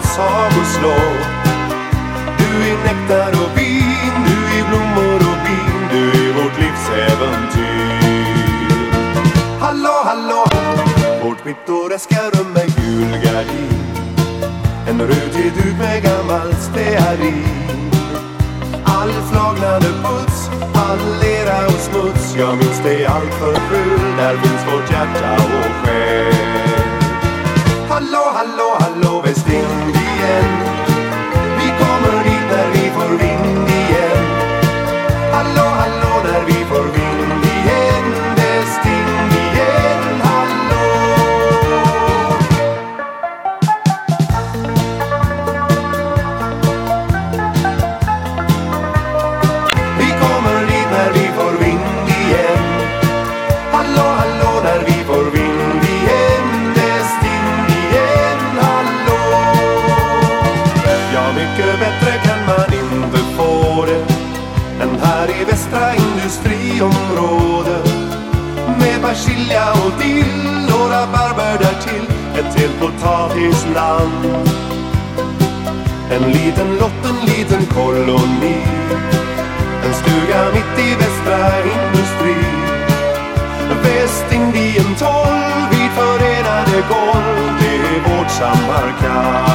ett sagoslott Du är nektar och vin, du är blommor och bin Du är vårt livs äventyr. Hallå, hallå, vårt pittoreska rum är julgardin. En rutig duk med gammal stearin. All flagnande puts, all lera och smuts. Jag minns dig allt för ful, där finns vårt hjärta och själ. Hallå, hallå, när vi får vind igen. Bäst in igen, hallå. Ja, mycket bättre kan man inte få det Än här i västra industriområdet Med persilja och dill och rabarber därtill Ett helt potatisland En liten lott, en liten koloni. Tolv vid förenade golv Det är vårt samverkan.